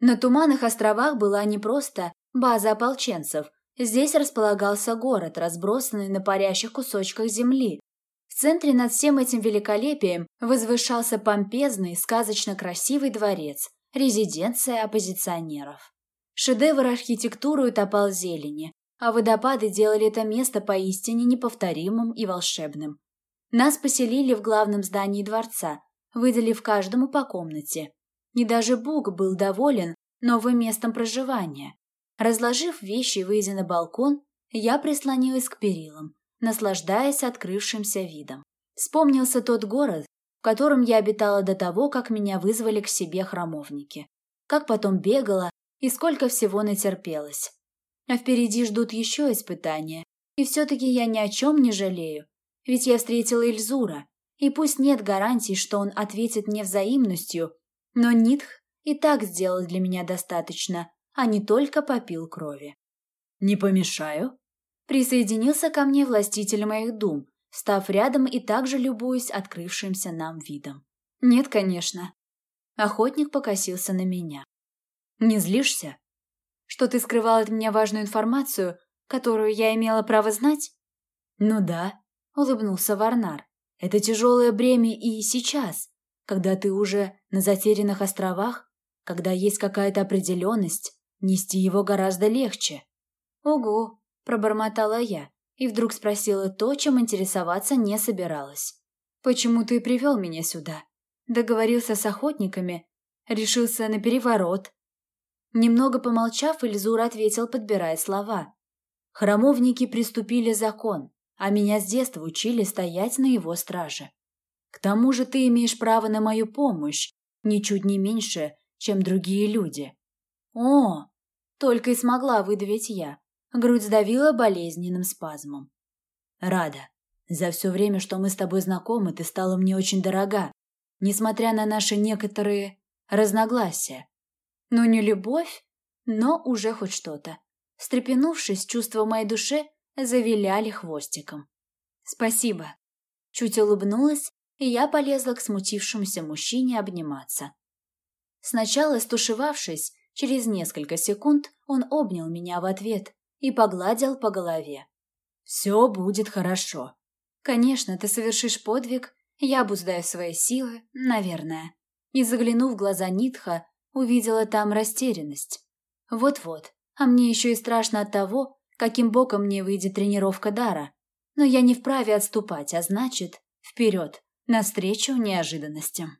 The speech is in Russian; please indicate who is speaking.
Speaker 1: На Туманных островах была не просто база ополченцев. Здесь располагался город, разбросанный на парящих кусочках земли. В центре над всем этим великолепием возвышался помпезный, сказочно красивый дворец, резиденция оппозиционеров. Шедевр архитектуры утопал зелени, а водопады делали это место поистине неповторимым и волшебным. Нас поселили в главном здании дворца, выделив каждому по комнате. И даже Буг был доволен новым местом проживания. Разложив вещи и выйдя на балкон, я прислонилась к перилам, наслаждаясь открывшимся видом. Вспомнился тот город, в котором я обитала до того, как меня вызвали к себе храмовники. Как потом бегала и сколько всего натерпелась. А впереди ждут еще испытания. И все-таки я ни о чем не жалею. Ведь я встретила Эльзура. И пусть нет гарантий, что он ответит мне взаимностью, но Нитх и так сделал для меня достаточно, а не только попил крови.
Speaker 2: «Не помешаю?»
Speaker 1: Присоединился ко мне властитель моих дум, став рядом и также любуясь открывшимся нам видом. «Нет, конечно». Охотник покосился на меня. «Не злишься?» что ты скрывал от меня важную информацию, которую я имела право знать?»
Speaker 2: «Ну да», —
Speaker 1: улыбнулся Варнар.
Speaker 2: «Это тяжелое бремя и сейчас, когда ты уже на затерянных островах, когда есть какая-то определенность, нести его гораздо легче».
Speaker 1: «Ого», — пробормотала я и вдруг спросила то, чем интересоваться не собиралась. «Почему ты привел меня сюда? Договорился с охотниками? Решился на переворот?» Немного помолчав, Ильзур ответил, подбирая слова.
Speaker 2: «Храмовники приступили закон, а меня с детства учили стоять на его страже. К тому же ты имеешь право на мою помощь, ничуть не меньше, чем другие люди».
Speaker 1: «О!» — только и смогла выдавить я. Грудь сдавила болезненным спазмом.
Speaker 2: «Рада. За все время, что мы с тобой знакомы, ты стала мне очень дорога, несмотря на наши некоторые разногласия.
Speaker 1: Ну, не любовь, но уже хоть что-то. Встрепенувшись, чувства моей душе завиляли хвостиком. «Спасибо». Чуть улыбнулась, и я полезла к смутившемуся мужчине обниматься. Сначала стушевавшись, через несколько секунд он обнял меня в ответ и погладил по голове.
Speaker 2: «Все будет хорошо».
Speaker 1: «Конечно, ты совершишь подвиг, я обуздаю свои силы, наверное». И заглянув в глаза Нитха, увидела там растерянность. Вот-вот, а мне еще и страшно от того, каким боком мне выйдет тренировка дара. Но я не вправе отступать, а значит, вперед, навстречу неожиданностям.